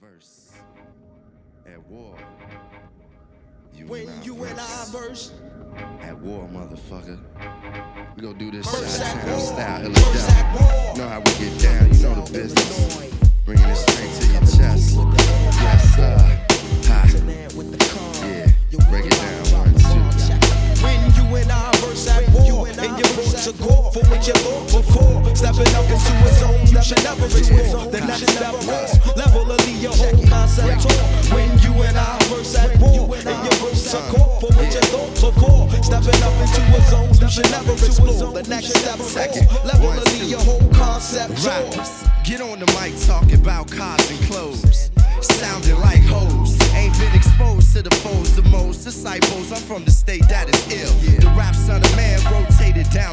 verse. At war. You When and you and I verse. At war, motherfucker. We gon' do this Verse shot town style, it down. Know how we get down, you know the business. Bringing it straight to your chest. Yes, sir. A you should never explore. The next step level of your whole concept. When you and I verse at war, and you brought to court for what you thought before. Stepping up into a zone you should never explore. The next step level of your whole concept. Rappers, get on the mic talk about cars and clothes. Sounding like hoes. Ain't been exposed to the foes, the most disciples. I'm from the state that is ill. The rap son of man rotated down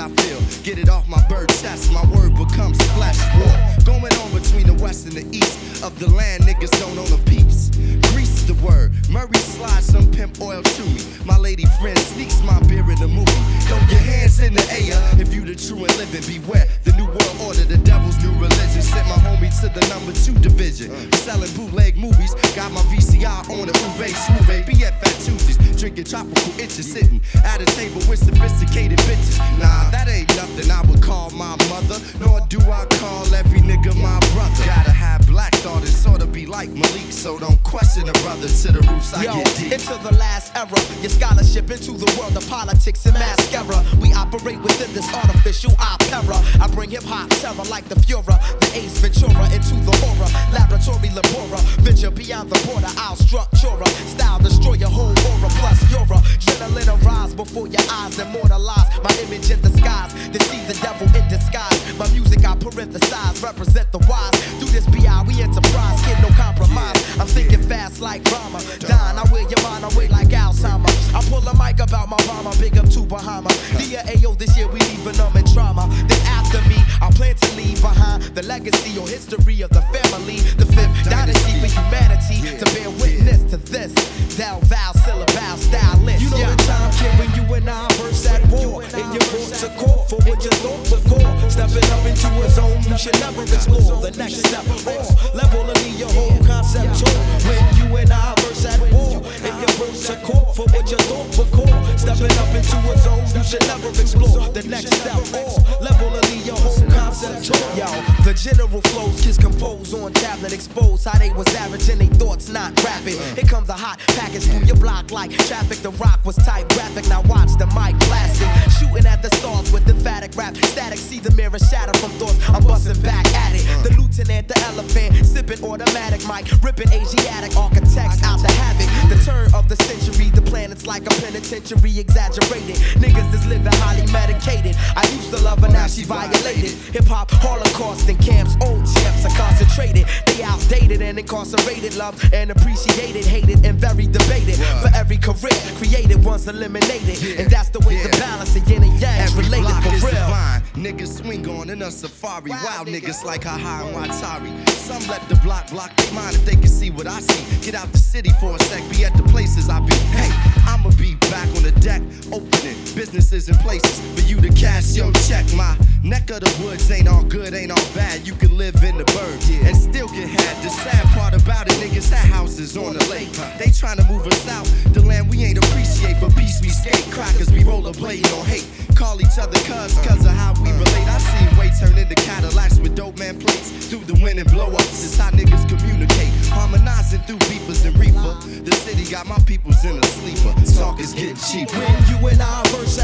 I feel, get it off my bird chest. My word becomes flesh. War going on between the west and the east of the land. Niggas don't own a piece. Grease is the word. Murray slides some pimp oil to me. My lady friend sneaks my beer in the movie. Throw your hands in the air if you the true and living. Beware the new world the number two division. Selling bootleg movies. Got my VCR on the Uve Smooth Be at Fat Tuesdays. Drinking tropical itches. Sitting at a table with sophisticated bitches. Nah, that ain't nothing I would call my mother. Nor do I call every nigga my brother. Gotta have black thought question a brother to the roots I Yo, get deep. into the last era, your scholarship into the world of politics and mascara. We operate within this artificial opera. I bring hip hop terror like the Fuhrer, the Ace Ventura into the horror. Laboratory labora, venture beyond the border. I'll structure style destroy your whole aura. Plus you're a adrenaline arise before your eyes immortalize parenthesize, represent the wise. Do this BI, we enterprise, get no compromise. I'm thinking fast like Rama. Don, I wear your mind away like Alzheimer. I pull a mic about my mama, big up to Bahama. Dear Ayo, this year we leaving them in trauma. Then after me, I plan to leave behind the legacy or history of the family. The fifth dynasty for humanity to bear witness to this. Thou, thou, syllable, stylist. You know the time came when you and I first at war. And you brought to court for what you thought you should never explore. The next step, or level of your whole concept tour. When you and I verse at war. And you brought to court for what you thought before. Stepping up into a zone you should never explore. The next step, or level of your whole concept tour. Yo, the general flows kids compose on tablet expose how they was averaging they thoughts not rapping. Here comes a hot package through your block like traffic. The rock was type graphic. Now watch the mic blasting, shooting Static, see the mirror shatter from thoughts. I'm busting back at it. The lieutenant, the elephant, sipping automatic mic, ripping Asiatic architects out the havoc. The turn of the century, the planet's like a penitentiary, exaggerated. Niggas is living highly medicated. I used to love her, now she violated. Hip hop, holocaust and camps, old champs are concentrated. They outdated and incarcerated, love and appreciated, hated and very debated. For every career created, once eliminated. And that's the way the balance of yin and yang's Every related for is real. divine. Niggas swing on in a safari. Wild niggas like Haha and Watari. Some let the block block their mind if they can see what I see. Get out the city for a sec, be at the places I be. Hey, I'ma be back on the deck, opening businesses and places for you to cash your check. My neck of the woods ain't all good, ain't all bad. You can live in the houses on the lake. They tryna move us out, the land we ain't appreciate. For peace we skate, crackers we rollerblade on hate. Call each other cuz, cuz of how we relate. I seen way turn into Cadillacs with dope man plates. Through the wind and blow ups, it's how niggas communicate. Harmonizing through beepers and reefer. The city got my peoples in a sleeper. Talk is getting cheaper. When you and I verse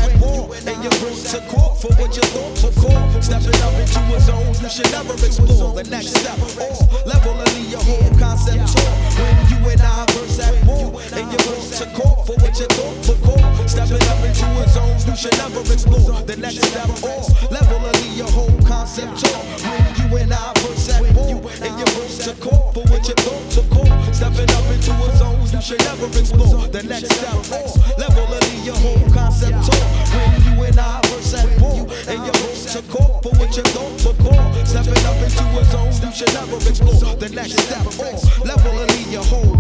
Uh, to court for what you thought before. Stepping up into a zone you should never explore. The next step, or level of your uh, whole concept tour. When you and I verse at war, and you brought to court for what you thought before. Stepping up into a zone you should never explore. The next step, or level of your whole concept tour. When you and I verse at war, and you brought to court for what you thought before. Stepping up into a zone you should never explore. The next step, or level of your whole concept talk. When you and I verse at war, and your hopes are caught for what you thought before. Stepping up into a zone you should never explore. The next step or level and lead your whole